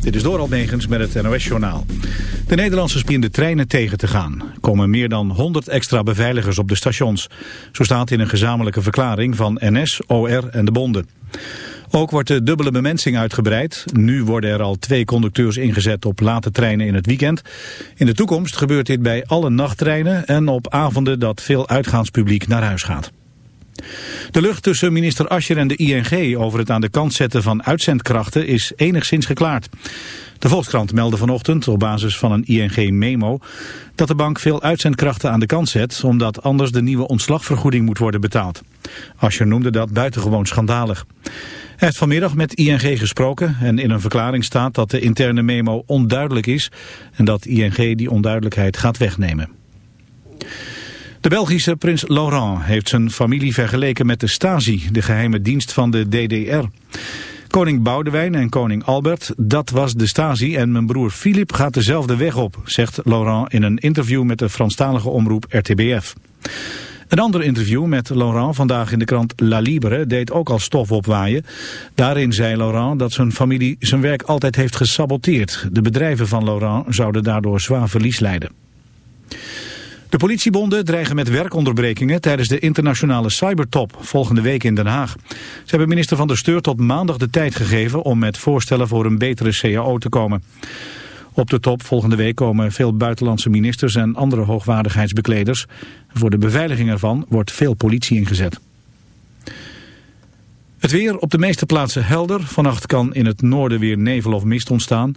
Dit is door Almegens met het NOS-journaal. De Nederlandse spien de treinen tegen te gaan. Komen meer dan 100 extra beveiligers op de stations. Zo staat in een gezamenlijke verklaring van NS, OR en de bonden. Ook wordt de dubbele bemensing uitgebreid. Nu worden er al twee conducteurs ingezet op late treinen in het weekend. In de toekomst gebeurt dit bij alle nachttreinen en op avonden dat veel uitgaanspubliek naar huis gaat. De lucht tussen minister Ascher en de ING over het aan de kant zetten van uitzendkrachten is enigszins geklaard. De Volkskrant meldde vanochtend op basis van een ING-memo dat de bank veel uitzendkrachten aan de kant zet omdat anders de nieuwe ontslagvergoeding moet worden betaald. Ascher noemde dat buitengewoon schandalig. Hij heeft vanmiddag met ING gesproken en in een verklaring staat dat de interne memo onduidelijk is en dat ING die onduidelijkheid gaat wegnemen. De Belgische prins Laurent heeft zijn familie vergeleken met de Stasi, de geheime dienst van de DDR. Koning Boudewijn en koning Albert, dat was de Stasi en mijn broer Filip gaat dezelfde weg op, zegt Laurent in een interview met de Franstalige omroep RTBF. Een ander interview met Laurent vandaag in de krant La Libre deed ook al stof opwaaien. Daarin zei Laurent dat zijn familie zijn werk altijd heeft gesaboteerd. De bedrijven van Laurent zouden daardoor zwaar verlies lijden. De politiebonden dreigen met werkonderbrekingen tijdens de internationale cybertop volgende week in Den Haag. Ze hebben minister Van der Steur tot maandag de tijd gegeven om met voorstellen voor een betere CAO te komen. Op de top volgende week komen veel buitenlandse ministers en andere hoogwaardigheidsbekleders. Voor de beveiliging ervan wordt veel politie ingezet. Het weer op de meeste plaatsen helder. Vannacht kan in het noorden weer nevel of mist ontstaan.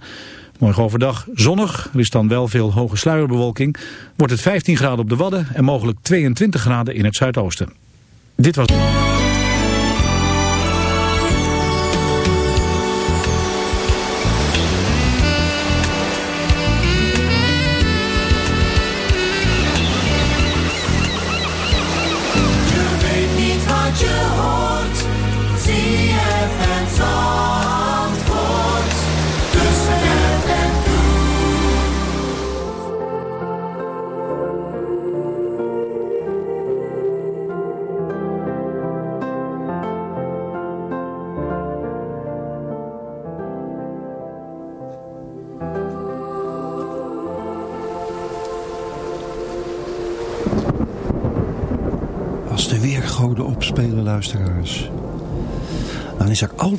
Morgen overdag zonnig, er is dan wel veel hoge sluierbewolking. Wordt het 15 graden op de Wadden en mogelijk 22 graden in het zuidoosten. Dit was...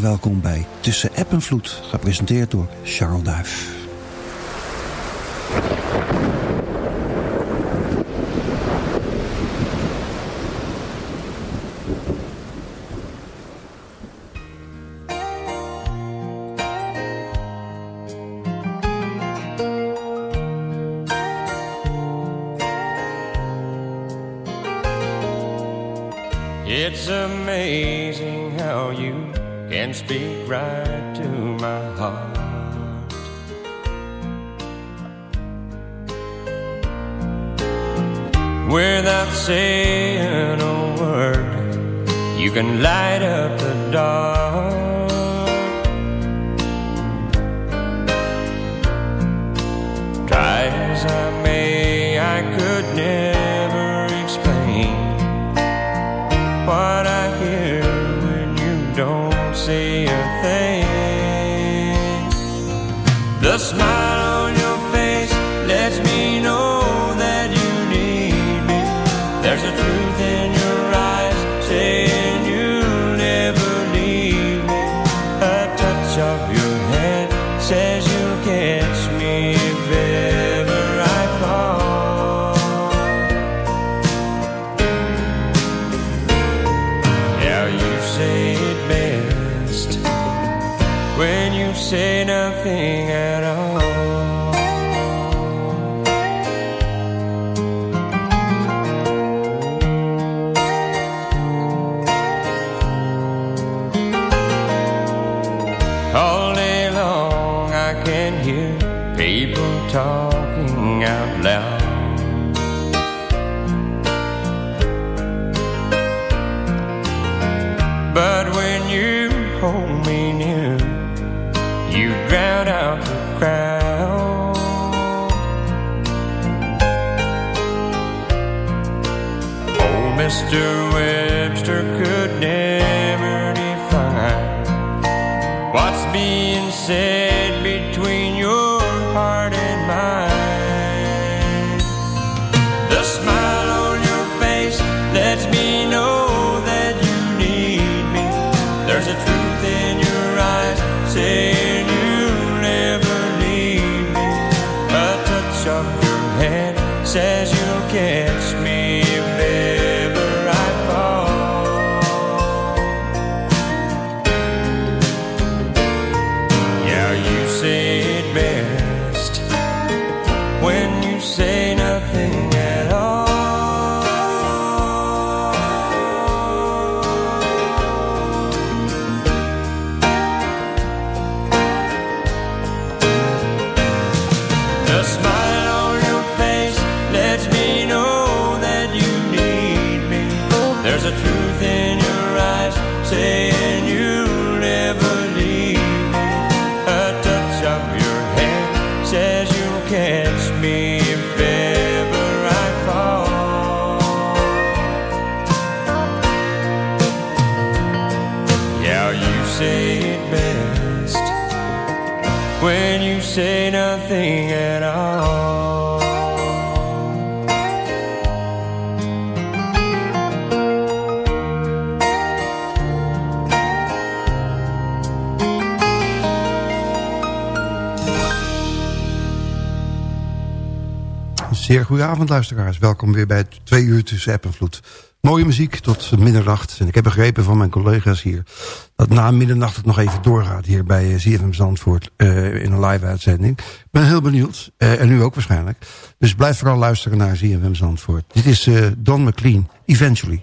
Welkom bij Tussen App en Vloed, gepresenteerd door Charles Duif. It's amazing how you can speak right to my heart. Without saying a word, you can light up the dark. Try as I smile Mr. Webster could never define what's being said Zeer goede avond luisteraars. Welkom weer bij twee uur tussen app. Mooie muziek tot middernacht. En ik heb begrepen van mijn collega's hier... dat na middernacht het nog even doorgaat hier bij eh, ZFM Zandvoort... eh, in een live uitzending. Ik ben heel benieuwd. eh, en u ook waarschijnlijk. Dus blijf vooral luisteren naar ZFM Zandvoort. Dit is eh, Don McLean, Eventually.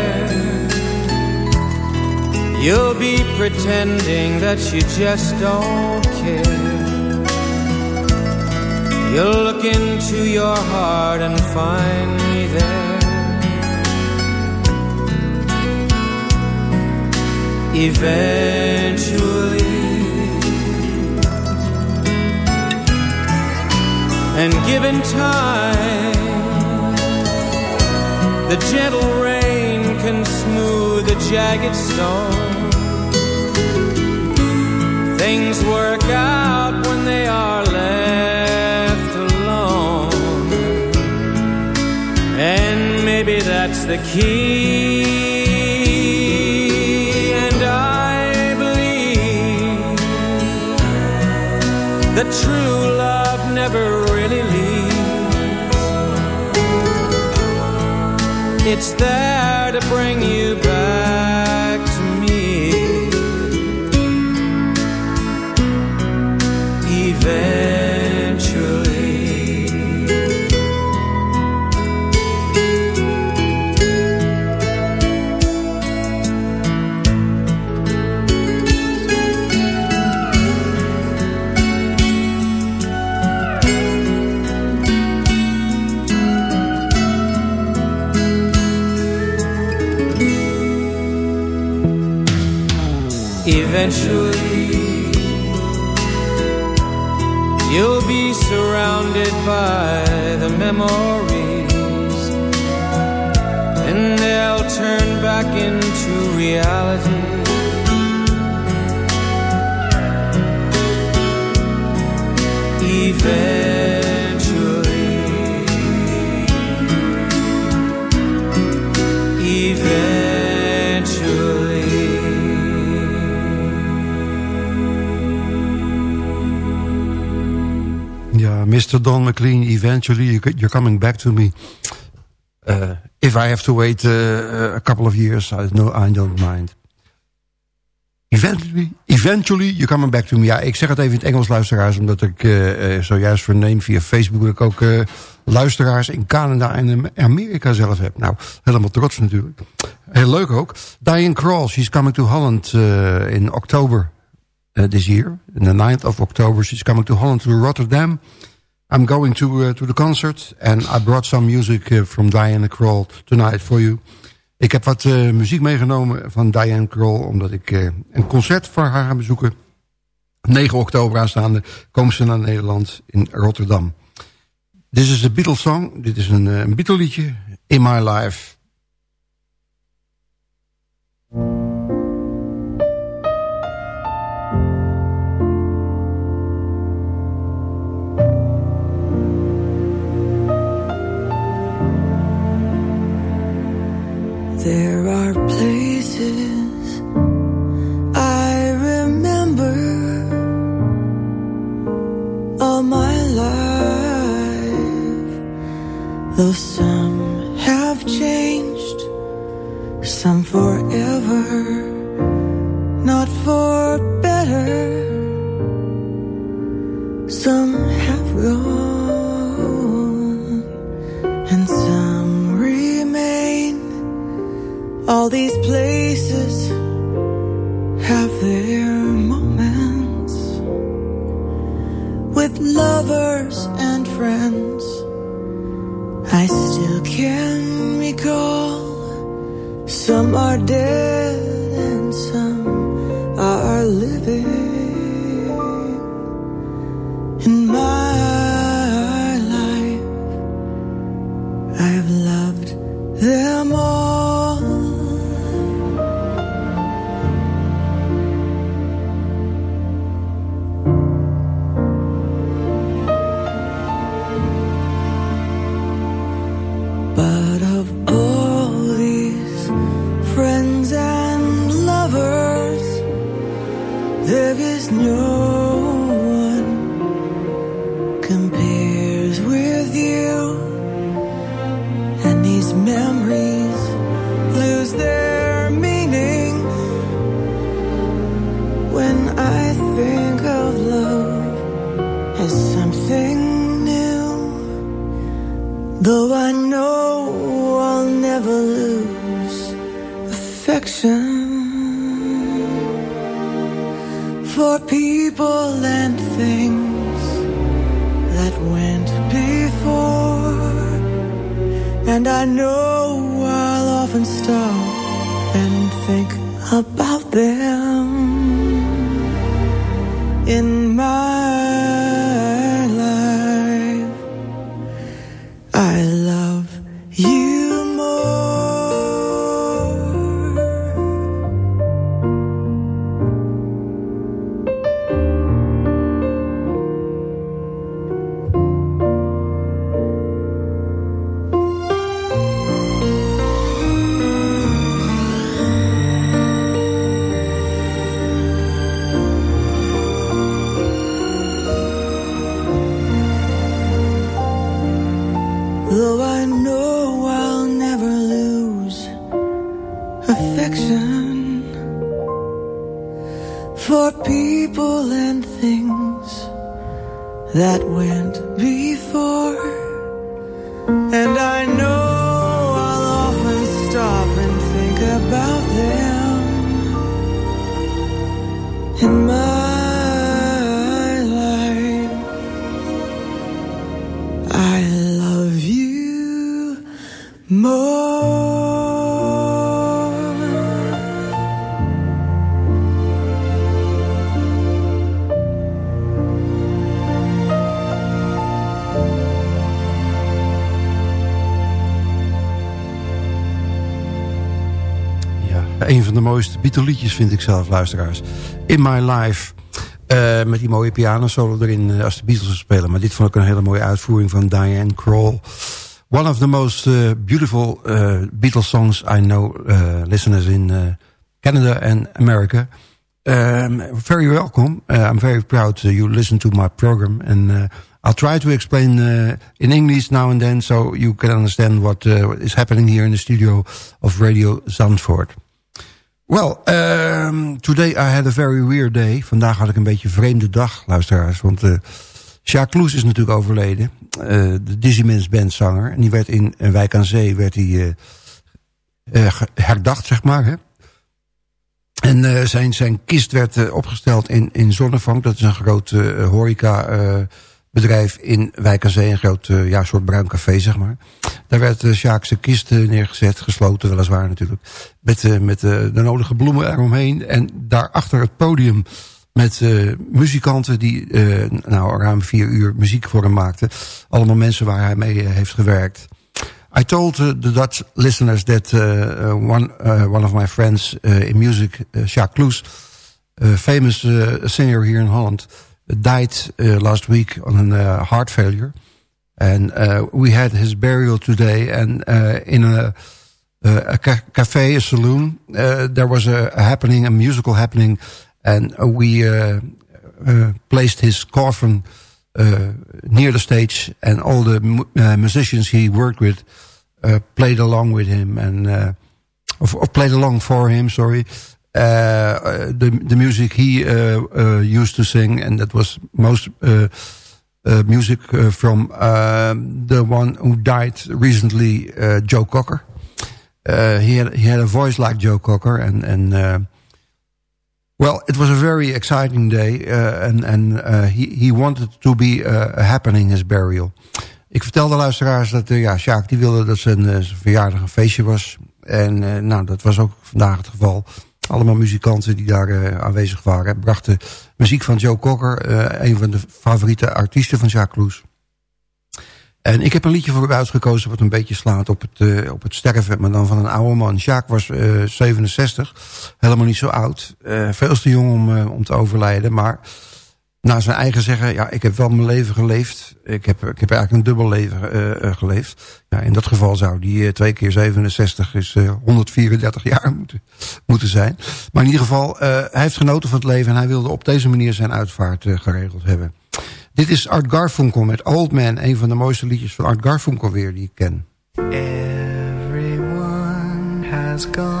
You'll be pretending that you just don't care. You'll look into your heart and find me there. Eventually, and given time, the gentle rain can jagged stone. Things work out when they are left alone. And maybe that's the key. And I believe that true love never really leaves. It's there to bring you Eventually, Mr. Don McLean, eventually you're coming back to me. Uh, if I have to wait uh, a couple of years, I, no, I don't mind. Eventually, eventually you're coming back to me. Ja, ik zeg het even in het Engels, luisteraars, omdat ik uh, zojuist verneem via Facebook... dat ik ook uh, luisteraars in Canada en Amerika zelf heb. Nou, helemaal trots natuurlijk. Heel leuk ook. Diane Krall, she's coming to Holland uh, in October this year. In the 9th of October, she's coming to Holland, to Rotterdam... I'm going to uh, to the concert and I brought some music uh, from Diana Krall tonight for you. Ik heb wat uh, muziek meegenomen van Diane Krall omdat ik een concert voor haar ga bezoeken. 9 oktober aanstaande komen ze naar Nederland in Rotterdam. Dit is de Beatles song. Dit is een, een Beatle liedje. In My Life. Though I know I'll never lose affection for people and things that went before, and I know I'll often stop and think about them in my Beatle-liedjes vind ik zelf, luisteraars. In My Life. Uh, met die mooie piano solo erin uh, als de Beatles spelen. Maar dit vond ik een hele mooie uitvoering van Diane Kroll. One of the most uh, beautiful Beatles songs I know listeners in Canada and America. Um, very welcome. I'm very proud you listen to my program. And I'll try to explain in English now and then so you can understand what is happening here in the studio of Radio Zandvoort. Well, um, today I had a very weird day. Vandaag had ik een beetje een vreemde dag, luisteraars. Want uh, Jacques Kloes is natuurlijk overleden. Uh, de Dizzy Band zanger. En die werd in Wijk aan Zee werd hij, uh, herdacht, zeg maar. Hè? En zijn, zijn kist werd opgesteld in, in Zonnevank. Dat is een groot horeca bedrijf in Wijk aan Zee. Een groot uh, ja, soort bruin café, zeg maar. Daar werd uh, Sjaakse kist uh, neergezet, gesloten weliswaar natuurlijk. Met, met de nodige bloemen eromheen. En daarachter het podium met muzikanten die nou, ruim vier uur muziek voor hem maakten. Allemaal mensen waar hij mee heeft gewerkt. I told the Dutch listeners that one, one of my friends in music, Jacques Kloes, famous singer here in Holland... died uh, last week on a uh, heart failure. And uh, we had his burial today. And uh, in a, uh, a ca cafe, a saloon, uh, there was a, happening, a musical happening. And we placed his coffin near the stage. And all the musicians he worked with played along with him. And or played along for him, sorry. Uh, the the music he uh, uh, used to sing, and that was most music from the one who died recently, Joe Cocker. he had he had a voice like Joe Cocker, and and well, it was a very exciting day, and and he he wanted to be a happening his burial. Ik vertelde luisteraars dat ja, Sjaak die wilde dat zijn, zijn verjaardag een feestje was. En nou, dat was ook vandaag het geval. Allemaal muzikanten die daar uh, aanwezig waren. Brachten muziek van Joe Cocker. Uh, een van de favoriete artiesten van Jacques Kloes. En ik heb een liedje voor u uitgekozen wat een beetje slaat op het, uh, op het sterven. Maar dan van een oude man. Jacques was 67. Helemaal niet zo oud. veel te jong om, om te overlijden. Maar naar zijn eigen zeggen, ja, ik heb wel mijn leven geleefd. Ik heb, ik heb eigenlijk een dubbel leven uh, geleefd. Ja, in dat geval zou die uh, twee keer 67 is uh, 134 jaar moeten, moeten zijn. Maar in ieder geval, hij heeft genoten van het leven... en hij wilde op deze manier zijn uitvaart geregeld hebben. Dit is Art Garfunkel met Old Man. Een van de mooiste liedjes van Art Garfunkel weer die ik ken. Everyone has gone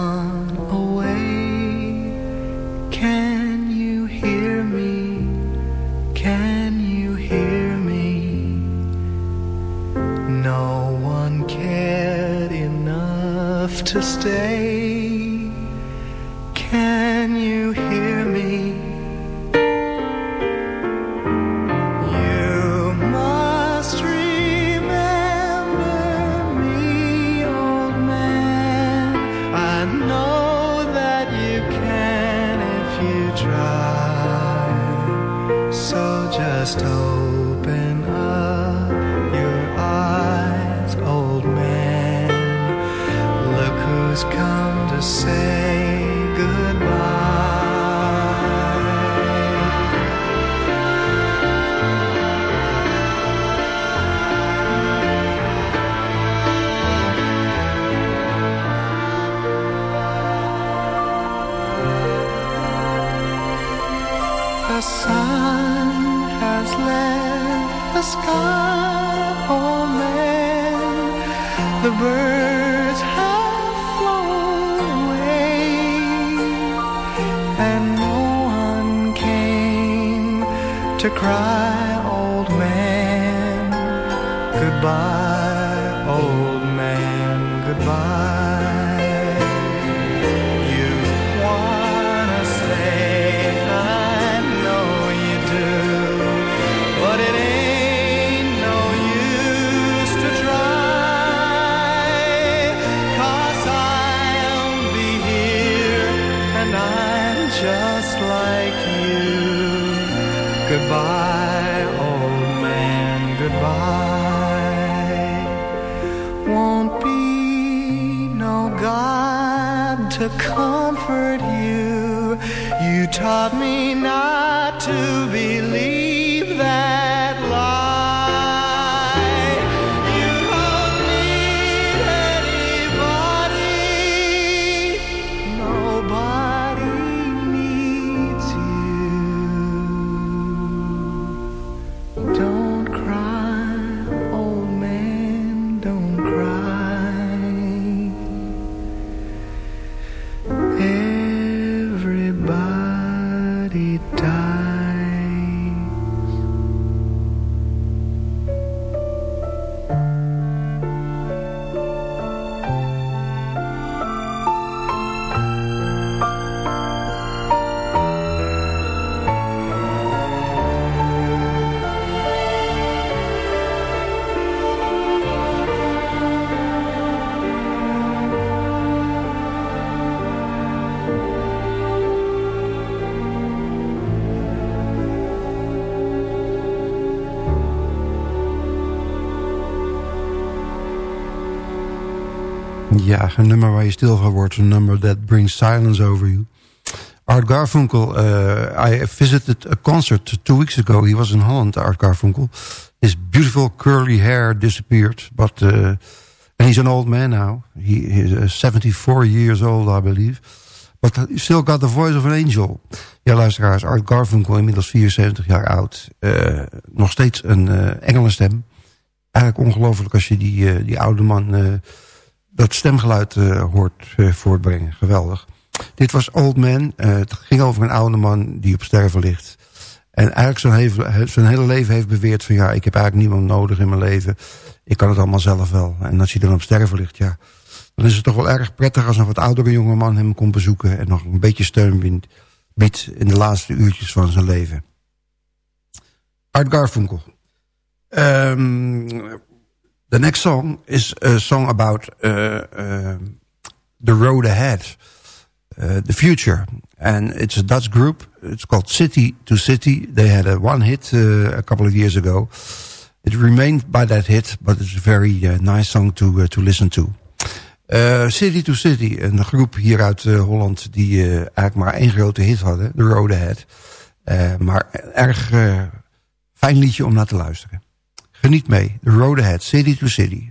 to stay. Ja, een nummer waar je stil van wordt. Een nummer that brings silence over you. Art Garfunkel, uh, I visited a concert two weeks ago. He was in Holland, Art Garfunkel. His beautiful curly hair disappeared. But, uh, and he's an old man now. He is 74 years old, I believe. But still got the voice of an angel. Ja, luisteraars, Art Garfunkel, inmiddels 74 jaar oud. Nog steeds een uh, engelenstem. Eigenlijk ongelooflijk als je die, die oude man dat stemgeluid hoort voortbrengen. Geweldig. Dit was Old Man. het ging over een oude man die op sterven ligt. En eigenlijk zijn, zijn hele leven heeft beweerd van... ja, ik heb eigenlijk niemand nodig in mijn leven. Ik kan het allemaal zelf wel. En als hij dan op sterven ligt, ja dan is het toch wel erg prettig als een wat oudere jongeman hem komt bezoeken... en nog een beetje steun biedt in de laatste uurtjes van zijn leven. Art Garfunkel. Um, the next song is a song about uh, uh, the road ahead. Uh, the future. And it's a Dutch group. It's called City to City. They had a one hit a couple of years ago. It remained by that hit, but it's a very uh, nice song to, uh, to listen to. City to City, een groep hier uit Holland... die eigenlijk maar één grote hit hadden, The Road Ahead. maar erg fijn liedje om naar te luisteren. Geniet mee, The Road Ahead, City to City.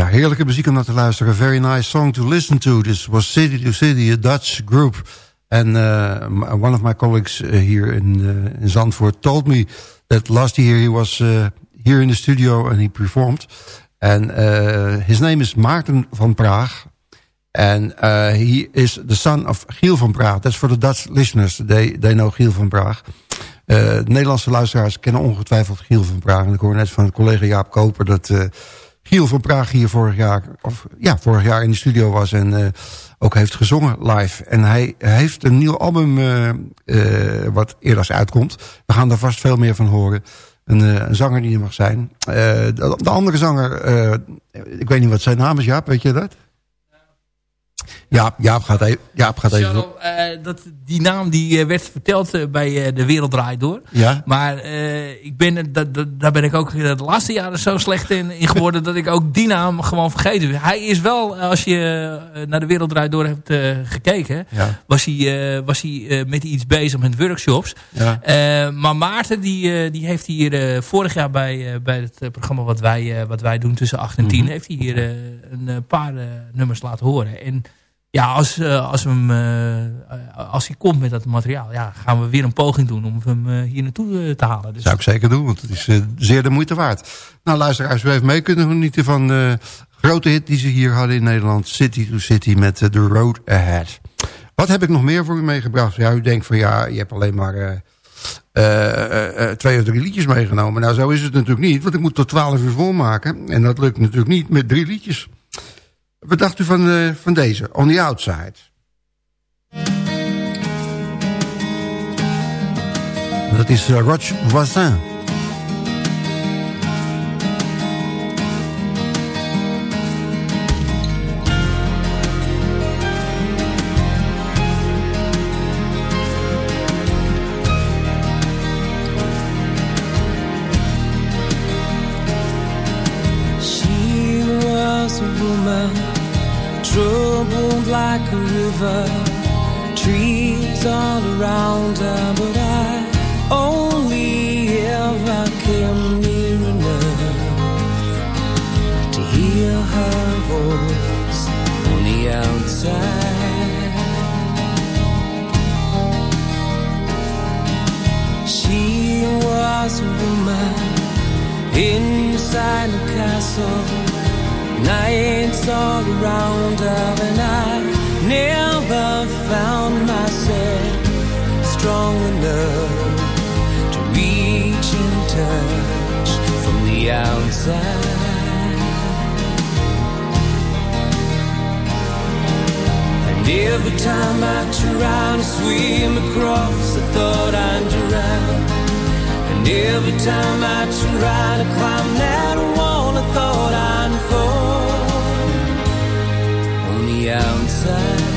Ja, heerlijke muziek om naar te luisteren. A very nice song to listen to. This was City to City, a Dutch group. And uh, one of my colleagues uh, here in, uh, in Zandvoort told me that last year he was uh, here in the studio and he performed. And uh, his name is Maarten van Praag. And uh, he is the son of Giel van Praag. That's for the Dutch listeners. They, they know Giel van Praag. de Nederlandse luisteraars kennen ongetwijfeld Giel van Praag. En ik hoor net van collega Jaap Koper dat Giel van Praag hier vorig jaar, of, ja, vorig jaar in de studio was en uh, ook heeft gezongen live. En hij heeft een nieuw album uh, uh, wat eerder uitkomt. We gaan daar vast veel meer van horen. Een, een zanger die er mag zijn. De, de, andere zanger, ik weet niet wat zijn naam is, Jaap, weet je dat? Ja, Jaap gaat even. Jaap gaat even. Uh, dat, die naam die uh, werd verteld uh, bij De Wereld Draait Door. Ja. Maar ik ben, dat, daar ben ik ook de laatste jaren zo slecht in, in geworden... dat ik ook die naam gewoon vergeten Hij is wel, als je naar De Wereld Draait Door hebt gekeken... Ja. was hij, was hij met iets bezig met workshops. Ja. maar Maarten die, die heeft hier vorig jaar bij, bij het programma wat wij, wat wij doen tussen 8 en 10... Mhm. heeft hij hier een paar nummers laten horen. En ja, als, uh, als, hem, uh, als hij komt met dat materiaal, ja, gaan we weer een poging doen om hem uh, hier naartoe te halen. Dus... Zou ik zeker doen, want het is zeer de moeite waard. Nou, luisteraars, we even mee kunnen genieten van de grote hit die ze hier hadden in Nederland. City to City met The Road Ahead. Wat heb ik nog meer voor u meegebracht? Ja, u denkt van ja, je hebt alleen maar twee of drie liedjes meegenomen. Nou, zo is het natuurlijk niet, want ik moet tot twaalf uur volmaken. En dat lukt natuurlijk niet met drie liedjes. Wat dacht u van, uh, van deze, On the Outside? Dat is uh, Roger Voisin. Inside a castle. Nights all around her and I never found myself strong enough to reach in touch from the outside. And every time I try to swim across I thought I'd drown. and every time I try to climb that wall I thought I'd fall on the outside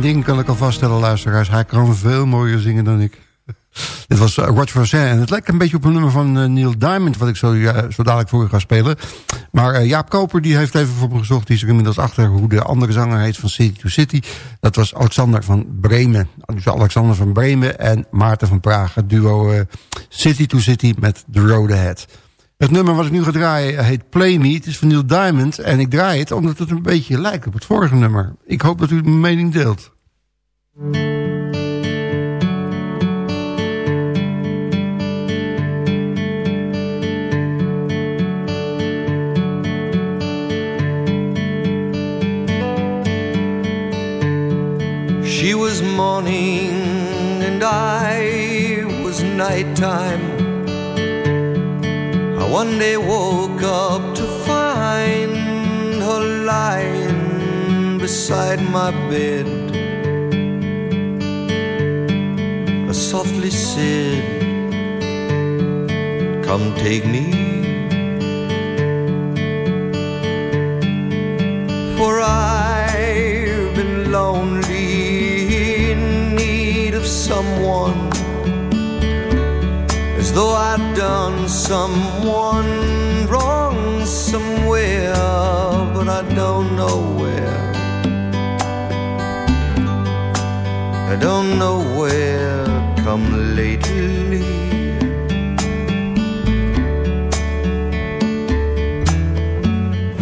ding kan ik al vaststellen, luisteraars. Hij kan veel mooier zingen dan ik. Dit was uh, Roger Van En het lijkt een beetje op een nummer van uh, Neil Diamond... wat ik zo, dadelijk voor u ga spelen. Maar Jaap Koper die heeft even voor me gezocht. Die is er inmiddels achter hoe de andere zanger heet van City to City. Dat was Alexander van Bremen. Dus Alexander van Bremen en Maarten van Praag. Het duo City to City met The Road Ahead. Het nummer wat ik nu ga draaien heet Play Me. Het is van Neil Diamond. En ik draai het omdat het een beetje lijkt op het vorige nummer. Ik hoop dat u mijn mening deelt. She was morning and I was nighttime. One day woke up to find her lying beside my bed. I softly said, Come take me. For I've been lonely in need of someone though I'd done someone wrong somewhere, but I don't know where. I don't know where come lately.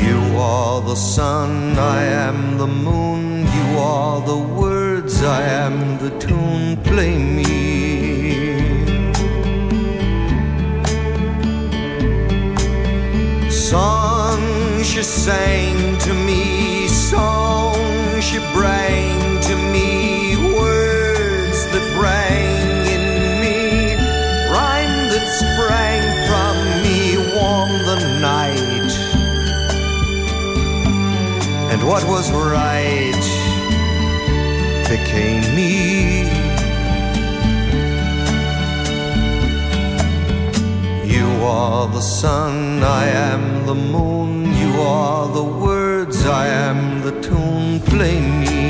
You are the sun, I am the moon. You are the words, I am the tune. Play me. She sang to me, songs she bring to me, words that rang in me, rhyme that sprang from me, warm the night. And what was right became me. You are the sun, I am the moon. Are the words, I am the tune. Play me.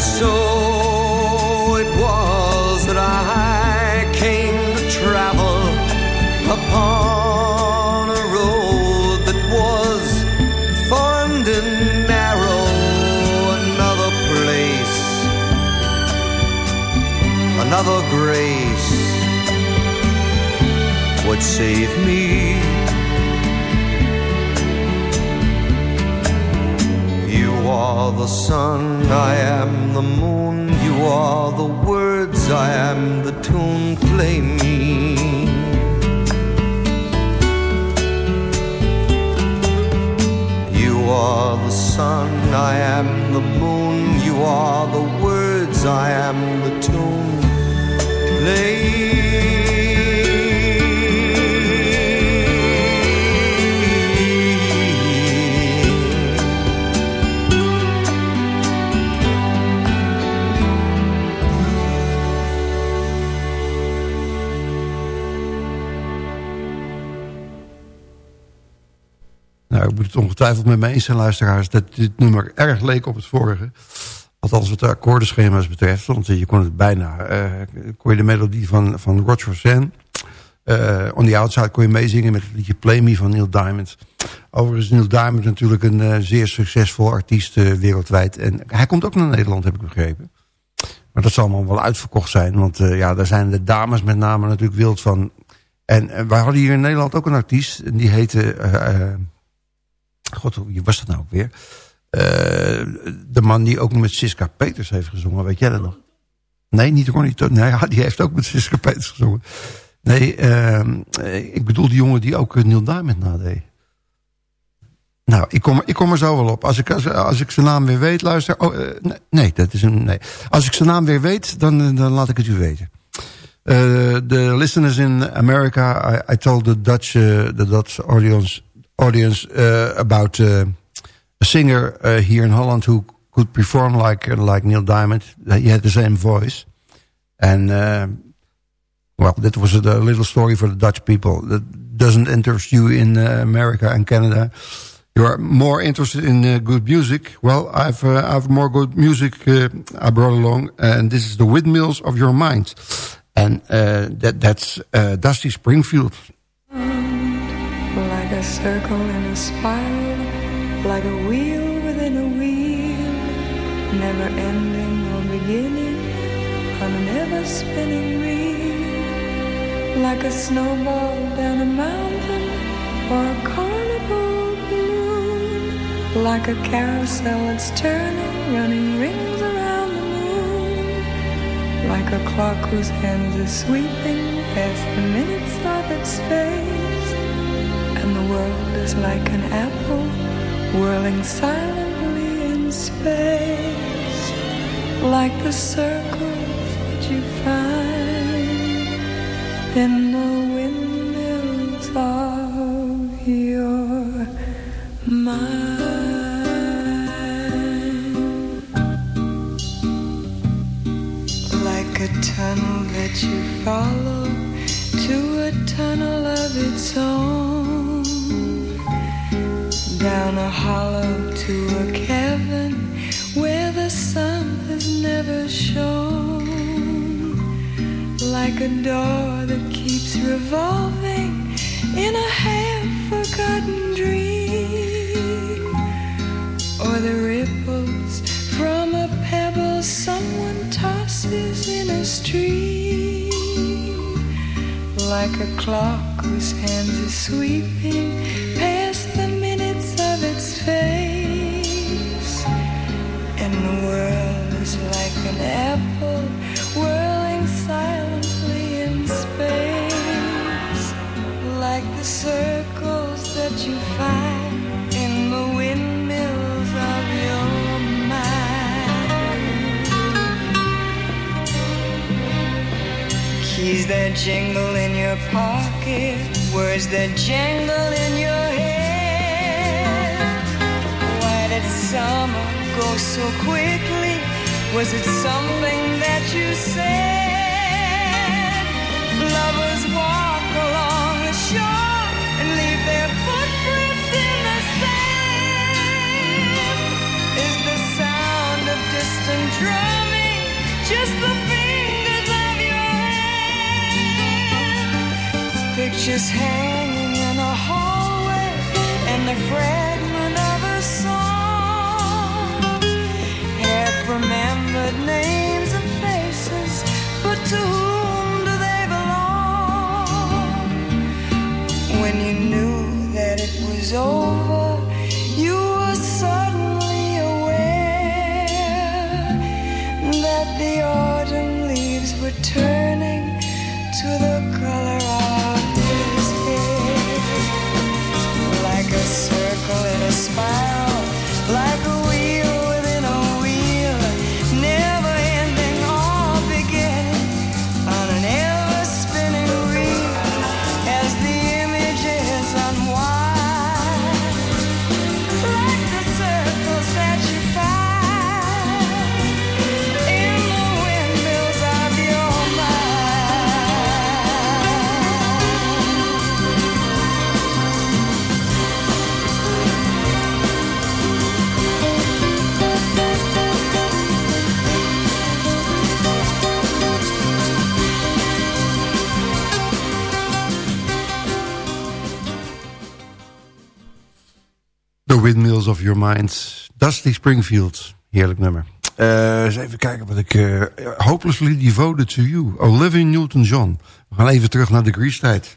So it was that I came to travel upon a road that was formed and narrow. Another place, another grace would save me. Are the sun, I am the moon. You are the words, I am the tune. Play me. You are the sun, I am the moon. You are the words, I am the tune. Play. Ongetwijfeld met me eens zijn, luisteraars... dat dit nummer erg leek op het vorige. Althans wat de akkoordenschema's betreft. Want je kon het bijna... eh, kon je de melodie van, van Roger Sen... eh on the Outside kon je meezingen met het liedje Play Me van Neil Diamond. Overigens is Neil Diamond natuurlijk een eh, zeer succesvol artiest eh, wereldwijd. En hij komt ook naar Nederland, heb ik begrepen. Maar dat zal allemaal wel uitverkocht zijn. Want eh, ja, daar zijn de dames met name natuurlijk wild van. En eh, wij hadden hier in Nederland ook een artiest. En die heette... eh, eh, God, wie was dat nou ook weer? Eh, de man die ook met Siska Peters heeft gezongen, weet jij dat nog? Nee, niet Ronnie Todd. Nee, die heeft ook met Siska Peters gezongen. Nee, ehm, ik bedoel die jongen die ook Neil Diamond nadeed. Nou, ik kom, ik kom er zo wel op. Als ik, als, als ik zijn naam weer weet, luister... Oh, nee, nee, dat is een... Nee. Als ik zijn naam weer weet, dan, dan laat ik het u weten. the listeners in America, I, I told the Dutch, the Dutch audience, audience about a singer here in Holland who could perform like like Neil Diamond. He had the same voice, and uh, well, that was a, little story for the Dutch people. That doesn't interest you in uh, America and Canada. You are more interested in uh, good music. Well, I've uh, I've more good music uh, I brought along, and this is the windmills of your mind, and uh, that that's Dusty Springfield. Like a circle in a spiral, like a wheel within a wheel, never ending or beginning on an ever spinning reel, like a snowball down a mountain or a carnival balloon, like a carousel that's turning, running rings around the moon, like a clock whose hands are sweeping past the minutes of its face, and the world is like an apple whirling silently in space like the circles that you find in the windmills of your mind. Like a tunnel that you follow to a tunnel of its own, a hollow to a cavern where the sun has never shown like a door that keeps revolving in a half-forgotten dream. Or the ripples from a pebble someone tosses in a stream. Like a clock whose hands are sweeping Keys that jingle in your pocket, words that jangle in your head. Why did summer go so quickly? Was it something that you said? Lovers walk along the shore and leave their Pictures hanging in hallway and the fragment of a song. Remembered names and faces, but to whom do they belong? When you knew that it was over, Your Mind. Dusty Springfield. Heerlijk nummer. Uh, eens even kijken wat ik... Uh, hopelessly Devoted to You. Olivia Newton-John. We gaan even terug naar de Grease tijd.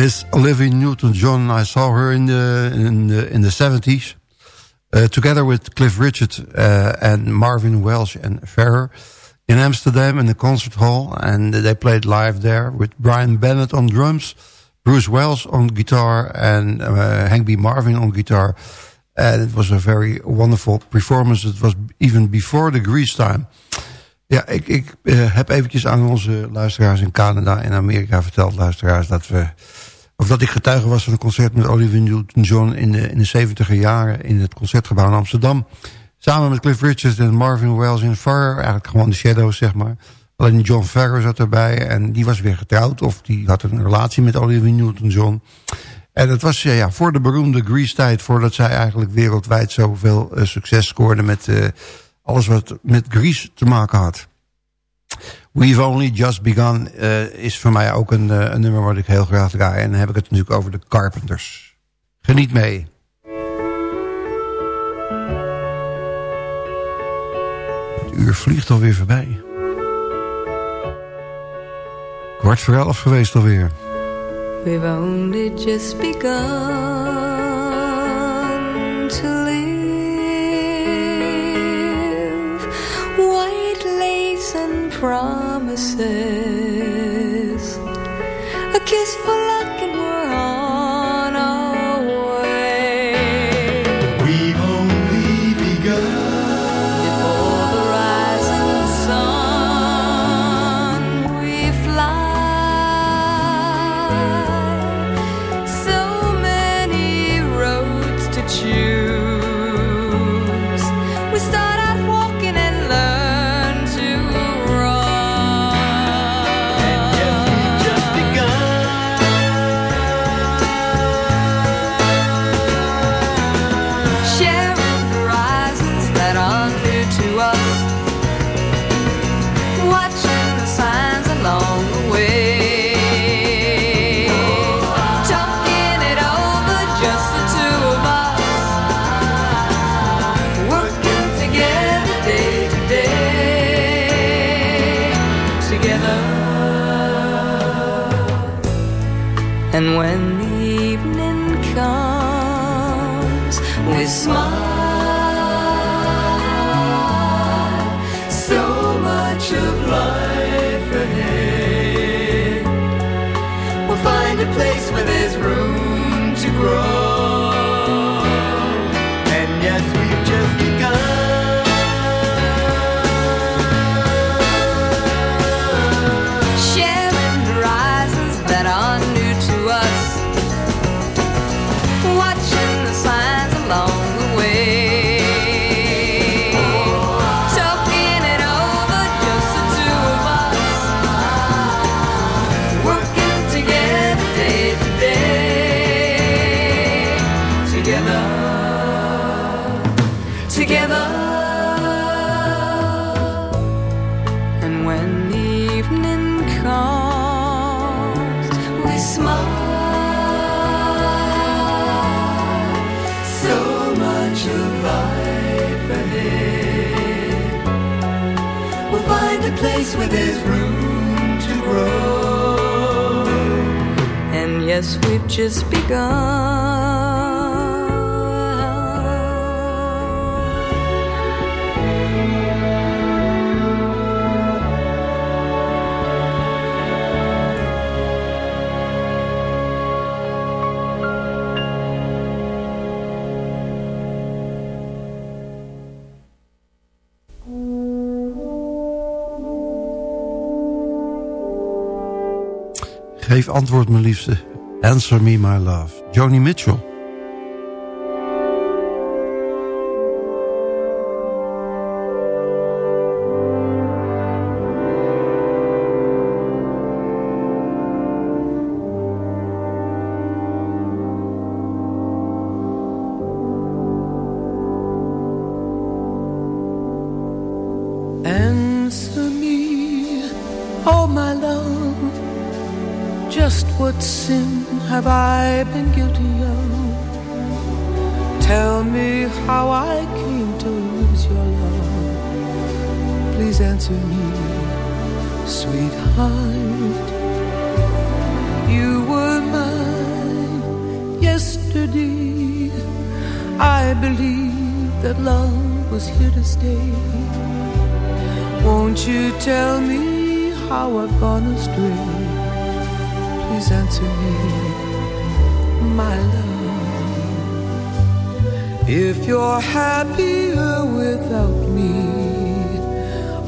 Miss Olivia Newton-John. I saw her in the in the in the seventies, uh, together with Cliff Richard uh, and Marvin Welsh and Ferrer in Amsterdam in the concert hall, and they played live there with Brian Bennett on drums, Bruce Welsh on guitar, and uh, Hank B. Marvin on guitar. And it was a very wonderful performance. It was even before the Grease time. Ja, ik, ik uh, heb eventjes aan onze luisteraars in Canada en Amerika verteld, luisteraars, dat we of dat ik getuige was van een concert met Olivia Newton-John in de, in de 70 jaren in het Concertgebouw in Amsterdam. Samen met Cliff Richards en Marvin Wells in Fire. Eigenlijk gewoon de Shadows, zeg maar. Alleen John Farrer zat erbij en die was weer getrouwd. Of die had een relatie met Olivia Newton-John. En het was ja, voor de beroemde Grease-tijd... voordat zij eigenlijk wereldwijd zoveel uh, succes scoorde... met uh, alles wat met Grease te maken had. We've Only Just Begun uh, is voor mij ook een, uh, een, nummer wat ik heel graag draai. En dan heb ik het natuurlijk over de Carpenters. Geniet mee. Het uur vliegt alweer voorbij. Kwart voor elf geweest alweer. We've only just begun to live and promises. A kiss for luck place where there's room to grow. And yes, we've just begun. Geef antwoord, mijn liefste. Answer me, my love. Joni Mitchell.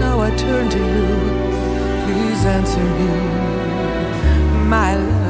now I turn to you. Please answer me, my love.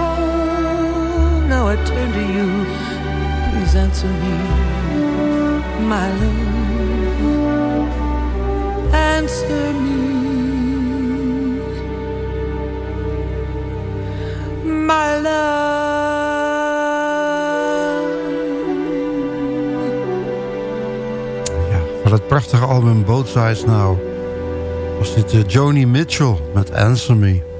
now I turn to you. Please answer me, my love. Answer me, my love. Ja, van het prachtige album Both Sides Now was dit eh, Joni Mitchell met Answer Me.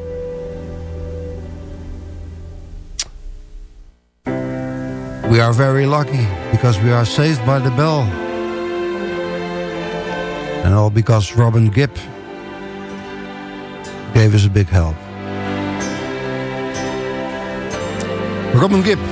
We are very lucky because we are saved by the bell. And all because Robin Gibb gave us a big help. Robin Gibb.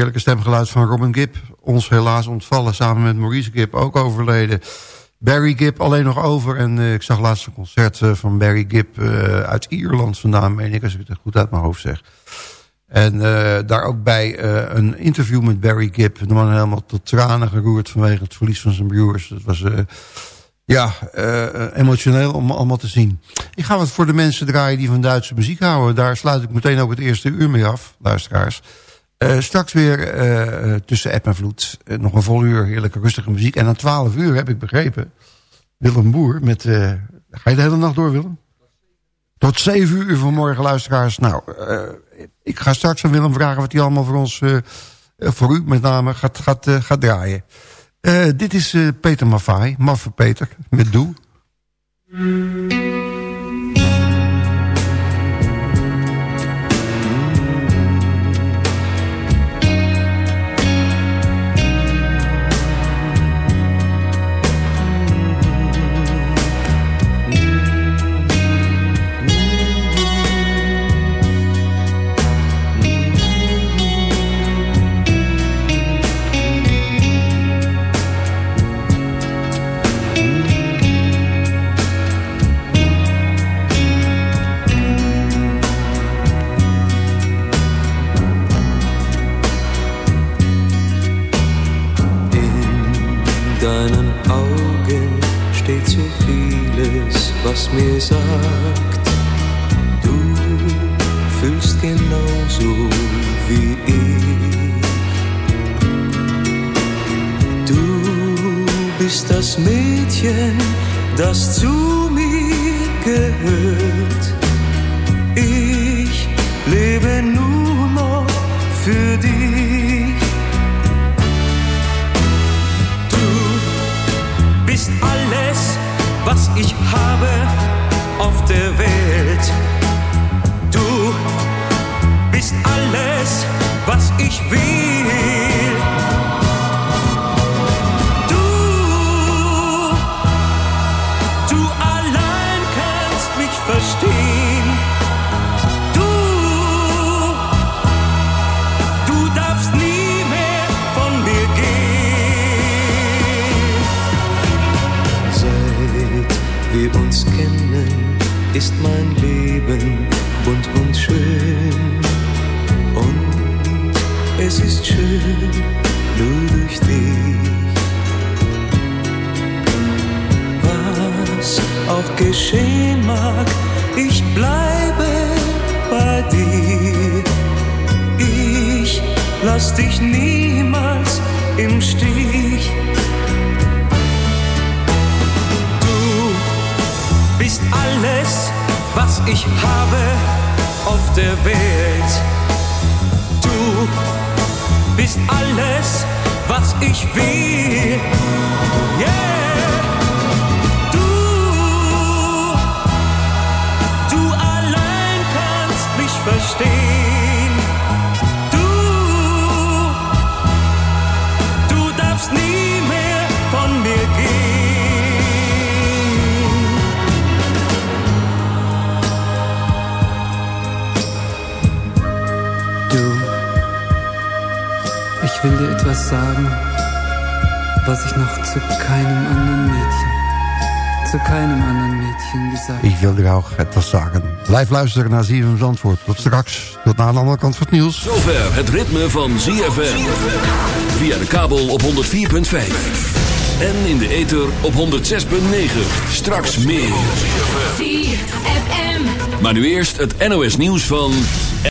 Heerlijke stemgeluid van Robin Gibb. Ons helaas ontvallen, samen met Maurice Gibb ook overleden. Barry Gibb alleen nog over. En uh, ik zag laatst een concert uh, van Barry Gibb uh, uit Ierland vandaan, meen ik, als ik het goed uit mijn hoofd zeg. En daar ook bij een interview met Barry Gibb. De man helemaal tot tranen geroerd vanwege het verlies van zijn broers. Dat was ja, emotioneel om allemaal te zien. Ik ga wat voor de mensen draaien die van Duitse muziek houden. Daar sluit ik meteen ook het eerste uur mee af, luisteraars. Uh, straks weer uh, tussen app en vloed. Nog een vol uur heerlijke rustige muziek. En aan 12 uur heb ik begrepen. Willem Boer met... ga je de hele nacht door Willem? Tot 7 uur vanmorgen luisteraars. Nou, ik ga straks aan Willem vragen wat hij allemaal voor ons... voor u met name gaat, gaat, gaat draaien. dit is Peter Maffay. Maffe Peter met Doe. Blijf luisteren naar ZFM Antwoord. Tot straks. Tot naar de andere kant van het nieuws. Zover het ritme van ZFM. Via de kabel op 104.5. En in de ether op 106.9. Straks meer. Maar nu eerst het NOS nieuws van...